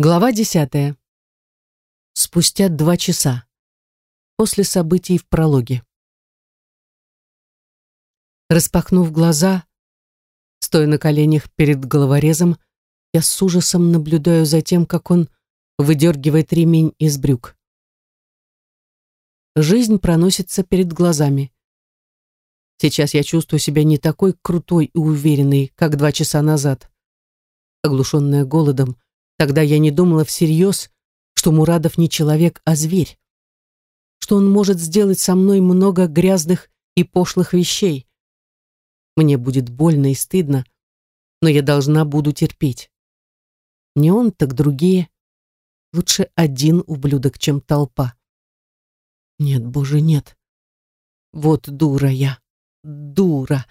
Глава десятая. Спустя два часа. После событий в прологе. Распахнув глаза, стоя на коленях перед головорезом, я с ужасом наблюдаю за тем, как он выдергивает ремень из брюк. Жизнь проносится перед глазами. Сейчас я чувствую себя не такой крутой и уверенной, как два часа назад. Оглушенная голодом, Тогда я не думала всерьез, что Мурадов не человек, а зверь. Что он может сделать со мной много грязных и пошлых вещей. Мне будет больно и стыдно, но я должна буду терпеть. Не он, так другие. Лучше один ублюдок, чем толпа. Нет, боже, нет. Вот дура я. Дура.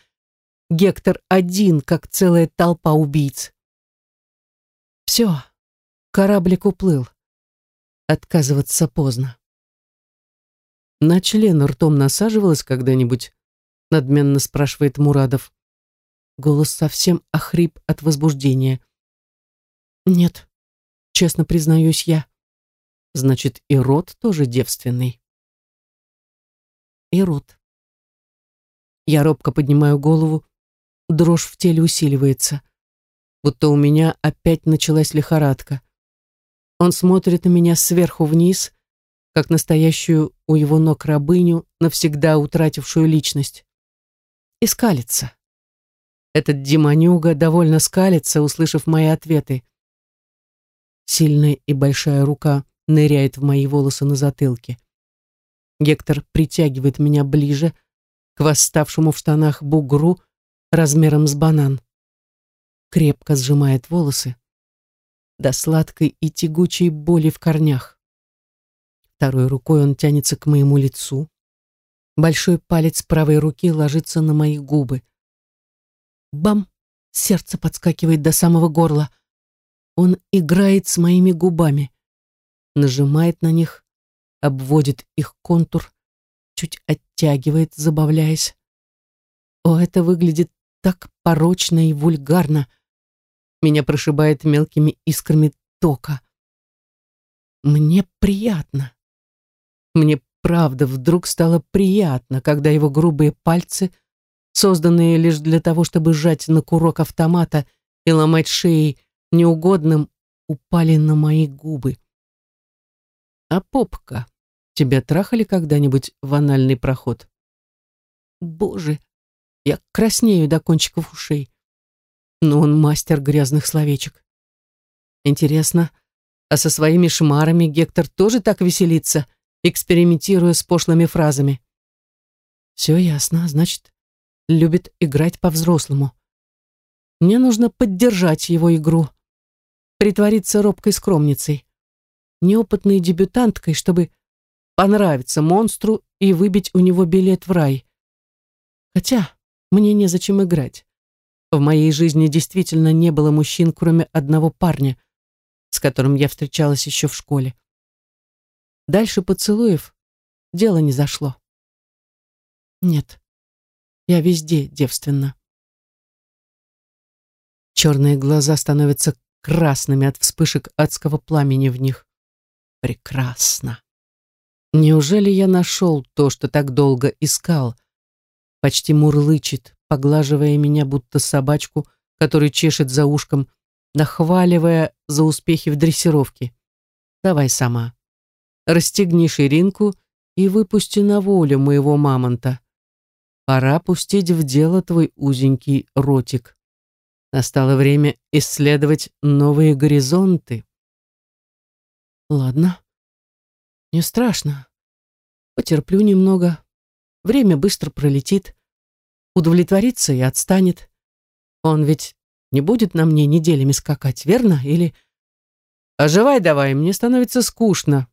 Гектор один, как целая толпа убийц. Все, Кораблик уплыл. Отказываться поздно. На член ртом насаживалась когда-нибудь? Надменно спрашивает Мурадов. Голос совсем охрип от возбуждения. Нет, честно признаюсь я. Значит, и рот тоже девственный. И рот. Я робко поднимаю голову, дрожь в теле усиливается, будто у меня опять началась лихорадка. Он смотрит на меня сверху вниз, как настоящую у его ног рабыню, навсегда утратившую личность. И скалится. Этот демонюга довольно скалится, услышав мои ответы. Сильная и большая рука ныряет в мои волосы на затылке. Гектор притягивает меня ближе к восставшему в штанах бугру размером с банан. Крепко сжимает волосы, до сладкой и тягучей боли в корнях. Второй рукой он тянется к моему лицу. Большой палец правой руки ложится на мои губы. Бам! Сердце подскакивает до самого горла. Он играет с моими губами, нажимает на них, обводит их контур, чуть оттягивает, забавляясь. О, это выглядит так порочно и вульгарно. Меня прошибает мелкими искрами тока. Мне приятно. Мне правда вдруг стало приятно, когда его грубые пальцы, созданные лишь для того, чтобы сжать на курок автомата и ломать шеи неугодным, упали на мои губы. А попка, тебя трахали когда-нибудь в анальный проход? Боже, я краснею до кончиков ушей но он мастер грязных словечек. Интересно, а со своими шмарами Гектор тоже так веселится, экспериментируя с пошлыми фразами? Все ясно, значит, любит играть по-взрослому. Мне нужно поддержать его игру, притвориться робкой скромницей, неопытной дебютанткой, чтобы понравиться монстру и выбить у него билет в рай. Хотя мне незачем играть. В моей жизни действительно не было мужчин, кроме одного парня, с которым я встречалась еще в школе. Дальше поцелуев дело не зашло. Нет, я везде девственна. Черные глаза становятся красными от вспышек адского пламени в них. Прекрасно. Неужели я нашел то, что так долго искал? Почти мурлычет, поглаживая меня, будто собачку, который чешет за ушком, нахваливая за успехи в дрессировке. Давай сама. Расстегни ширинку и выпусти на волю моего мамонта. Пора пустить в дело твой узенький ротик. Настало время исследовать новые горизонты. Ладно. Не страшно. Потерплю немного. Время быстро пролетит удовлетворится и отстанет. Он ведь не будет на мне неделями скакать, верно? Или «Оживай давай, мне становится скучно».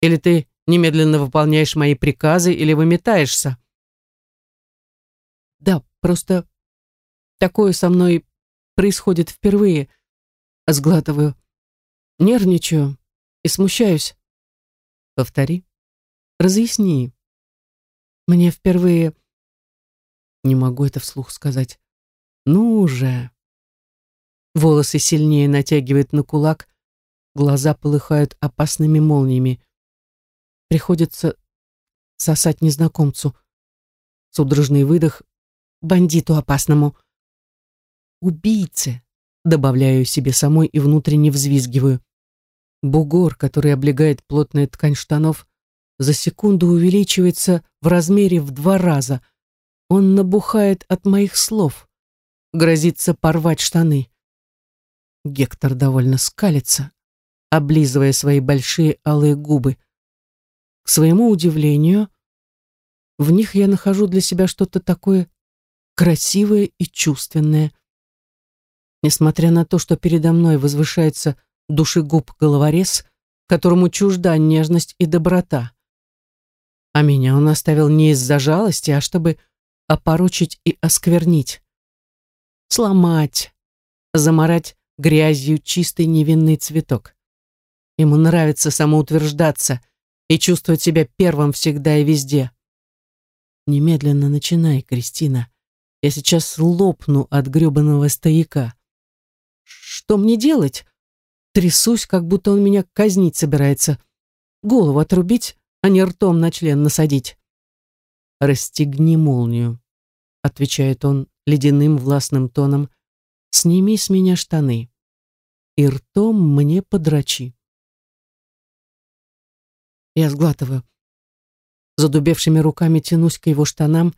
Или ты немедленно выполняешь мои приказы, или выметаешься. Да, просто такое со мной происходит впервые. Сглатываю, нервничаю и смущаюсь. Повтори. Разъясни. Мне впервые не могу это вслух сказать. Ну уже. Волосы сильнее натягивает на кулак, глаза полыхают опасными молниями. Приходится сосать незнакомцу. Судорожный выдох бандиту опасному. Убийце, добавляю себе самой и внутренне взвизгиваю. Бугор, который облегает плотная ткань штанов, за секунду увеличивается в размере в два раза. Он набухает от моих слов. Грозится порвать штаны. Гектор довольно скалится, облизывая свои большие алые губы. К своему удивлению, в них я нахожу для себя что-то такое красивое и чувственное. Несмотря на то, что передо мной возвышается душегуб-головорез, которому чужда нежность и доброта. А меня он оставил не из-за жалости, а чтобы опорочить и осквернить. Сломать, заморать грязью чистый невинный цветок. Ему нравится самоутверждаться и чувствовать себя первым всегда и везде. Немедленно начинай, Кристина. Я сейчас лопну от гребаного стояка. Что мне делать? Трясусь, как будто он меня казнить собирается. Голову отрубить, а не ртом на член насадить. «Расстегни молнию», — отвечает он ледяным властным тоном. «Сними с меня штаны и ртом мне подрачи». Я сглатываю. Задубевшими руками тянусь к его штанам,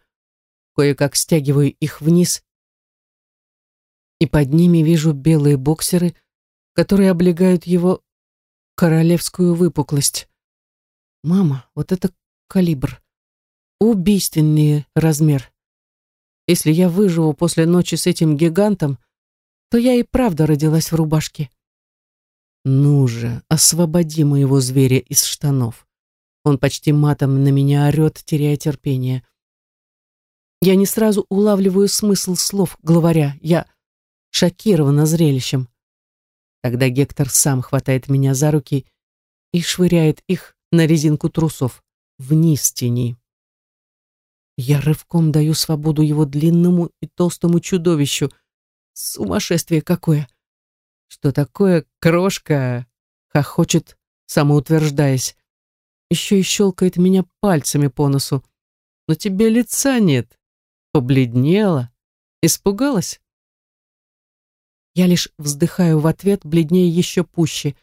кое-как стягиваю их вниз, и под ними вижу белые боксеры, которые облегают его королевскую выпуклость. Мама, вот это калибр. Убийственный размер. Если я выживу после ночи с этим гигантом, то я и правда родилась в рубашке. Ну же, освободи моего зверя из штанов. Он почти матом на меня орет, теряя терпение. Я не сразу улавливаю смысл слов главаря. Я шокирована зрелищем. Тогда Гектор сам хватает меня за руки и швыряет их на резинку трусов вниз тени. Я рывком даю свободу его длинному и толстому чудовищу. Сумасшествие какое! Что такое крошка? Хохочет, самоутверждаясь еще и щелкает меня пальцами по носу. Но тебе лица нет. Побледнела. Испугалась? Я лишь вздыхаю в ответ, бледнее еще пуще.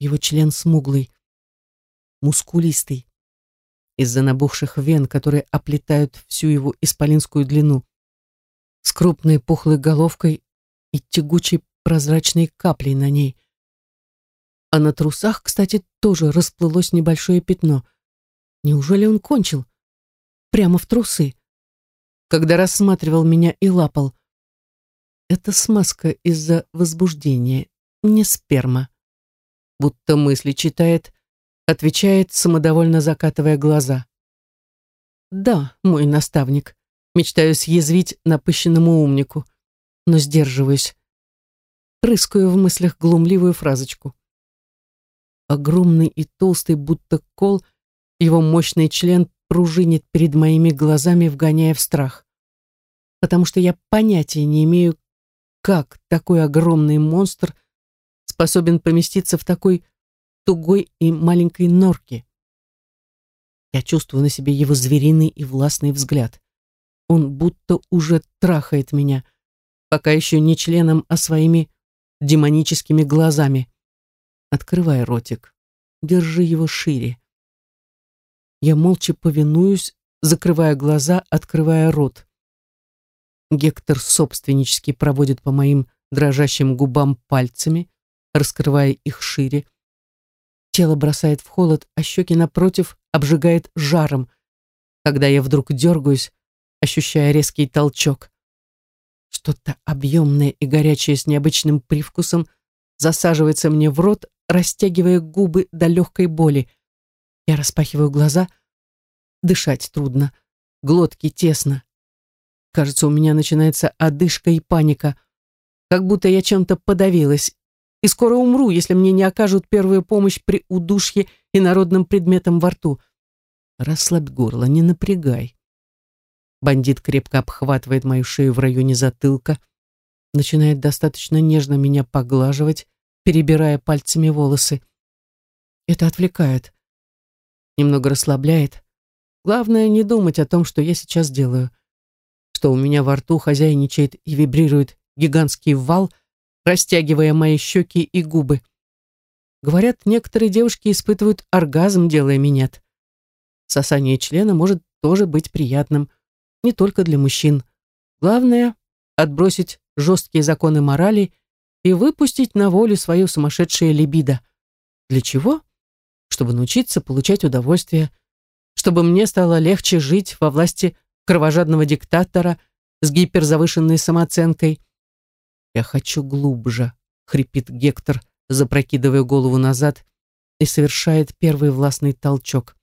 Его член смуглый, мускулистый, из-за набухших вен, которые оплетают всю его исполинскую длину, с крупной пухлой головкой и тягучей прозрачной каплей на ней. А на трусах, кстати, тоже расплылось небольшое пятно. Неужели он кончил? Прямо в трусы. Когда рассматривал меня и лапал. Это смазка из-за возбуждения, не сперма. Будто мысли читает, отвечает, самодовольно закатывая глаза. Да, мой наставник. Мечтаю съязвить напыщенному умнику, но сдерживаюсь. Рыскаю в мыслях глумливую фразочку огромный и толстый, будто кол, его мощный член пружинит перед моими глазами, вгоняя в страх. Потому что я понятия не имею, как такой огромный монстр способен поместиться в такой тугой и маленькой норке. Я чувствую на себе его звериный и властный взгляд. Он будто уже трахает меня, пока еще не членом, а своими демоническими глазами. Открывай ротик. Держи его шире. Я молча повинуюсь, закрывая глаза, открывая рот. Гектор собственнически проводит по моим дрожащим губам пальцами, раскрывая их шире. Тело бросает в холод, а щеки напротив обжигает жаром, когда я вдруг дергаюсь, ощущая резкий толчок. Что-то объемное и горячее с необычным привкусом засаживается мне в рот, растягивая губы до легкой боли. Я распахиваю глаза. Дышать трудно. Глотки тесно. Кажется, у меня начинается одышка и паника. Как будто я чем-то подавилась. И скоро умру, если мне не окажут первую помощь при удушье и народным предметом во рту. Расслабь горло, не напрягай. Бандит крепко обхватывает мою шею в районе затылка, начинает достаточно нежно меня поглаживать, перебирая пальцами волосы. Это отвлекает, немного расслабляет. Главное не думать о том, что я сейчас делаю. Что у меня во рту хозяйничает и вибрирует гигантский вал, растягивая мои щеки и губы. Говорят, некоторые девушки испытывают оргазм, делая минет. Сосание члена может тоже быть приятным, не только для мужчин. Главное — отбросить жесткие законы морали и выпустить на волю свою сумасшедшее либидо. Для чего? Чтобы научиться получать удовольствие, чтобы мне стало легче жить во власти кровожадного диктатора с гиперзавышенной самооценкой. «Я хочу глубже», — хрипит Гектор, запрокидывая голову назад и совершает первый властный толчок.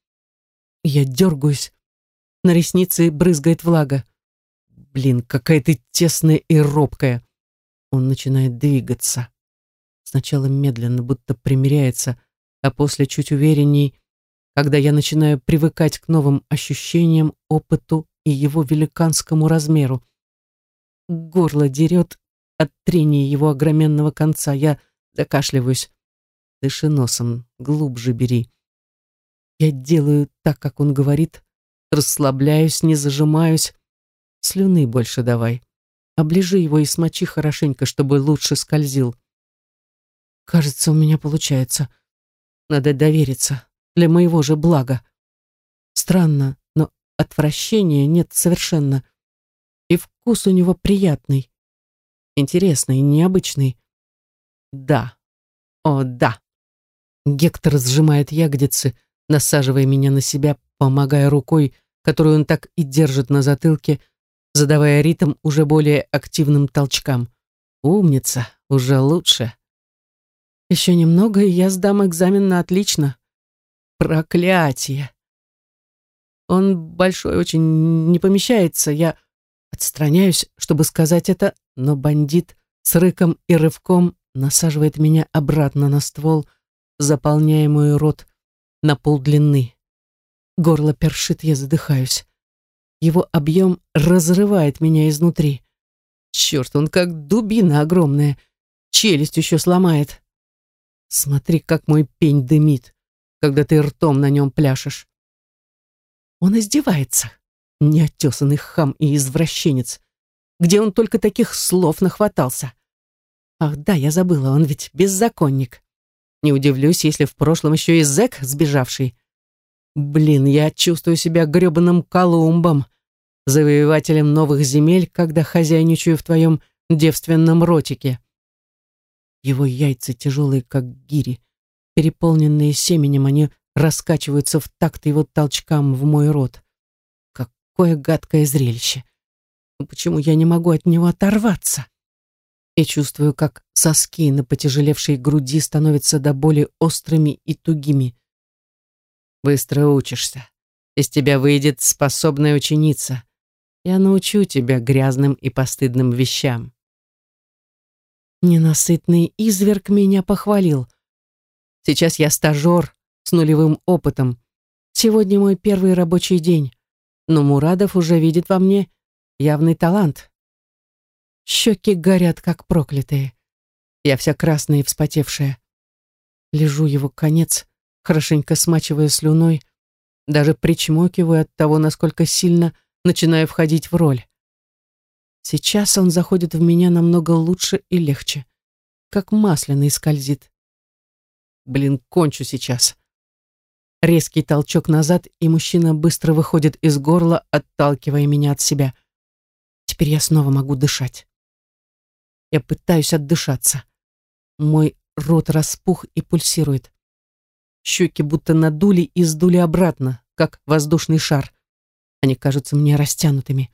Я дергаюсь, на реснице брызгает влага. Блин, какая ты тесная и робкая. Он начинает двигаться. Сначала медленно, будто примиряется, а после чуть уверенней, когда я начинаю привыкать к новым ощущениям, опыту и его великанскому размеру. Горло дерет от трения его огроменного конца. Я закашливаюсь. Дыши носом, глубже бери. Я делаю так, как он говорит, расслабляюсь, не зажимаюсь. Слюны больше давай. Оближи его и смочи хорошенько, чтобы лучше скользил. Кажется, у меня получается. Надо довериться. Для моего же блага. Странно, но отвращения нет совершенно. И вкус у него приятный. Интересный, необычный. Да. О, да. Гектор сжимает ягодицы, насаживая меня на себя, помогая рукой, которую он так и держит на затылке, задавая ритм уже более активным толчкам. Умница, уже лучше. Еще немного, и я сдам экзамен на отлично. Проклятие. Он большой очень не помещается. Я отстраняюсь, чтобы сказать это, но бандит с рыком и рывком насаживает меня обратно на ствол, заполняя мой рот на полдлины. Горло першит, я задыхаюсь. Его объем разрывает меня изнутри. Черт, он как дубина огромная. Челюсть еще сломает. Смотри, как мой пень дымит, когда ты ртом на нем пляшешь. Он издевается, неотесанный хам и извращенец. Где он только таких слов нахватался? Ах да, я забыла, он ведь беззаконник. Не удивлюсь, если в прошлом еще и зэк сбежавший. Блин, я чувствую себя гребаным Колумбом, завоевателем новых земель, когда хозяйничаю в твоем девственном ротике. Его яйца тяжелые, как гири, переполненные семенем, они раскачиваются в такт его толчкам в мой рот. Какое гадкое зрелище! Но почему я не могу от него оторваться? И чувствую, как соски на потяжелевшей груди становятся до боли острыми и тугими. Быстро учишься. Из тебя выйдет способная ученица. Я научу тебя грязным и постыдным вещам. Ненасытный изверг меня похвалил. Сейчас я стажер с нулевым опытом. Сегодня мой первый рабочий день, но Мурадов уже видит во мне явный талант. Щеки горят, как проклятые. Я вся красная и вспотевшая. Лежу его конец, хорошенько смачивая слюной, даже причмокиваю от того, насколько сильно начинаю входить в роль. Сейчас он заходит в меня намного лучше и легче, как масляный скользит. Блин, кончу сейчас. Резкий толчок назад, и мужчина быстро выходит из горла, отталкивая меня от себя. Теперь я снова могу дышать. Я пытаюсь отдышаться. Мой рот распух и пульсирует. Щеки будто надули и сдули обратно, как воздушный шар. Они кажутся мне растянутыми.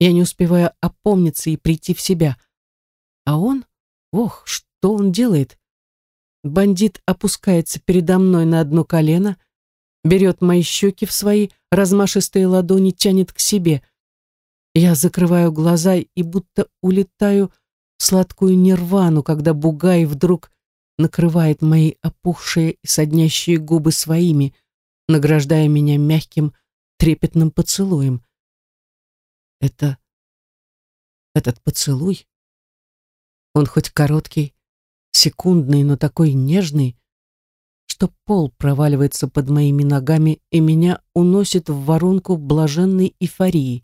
Я не успеваю опомниться и прийти в себя. А он? Ох, что он делает? Бандит опускается передо мной на одно колено, берет мои щеки в свои размашистые ладони, тянет к себе. Я закрываю глаза и будто улетаю в сладкую нирвану, когда Бугай вдруг накрывает мои опухшие и соднящие губы своими, награждая меня мягким, трепетным поцелуем. Это... этот поцелуй? Он хоть короткий, секундный, но такой нежный, что пол проваливается под моими ногами и меня уносит в воронку блаженной эйфории.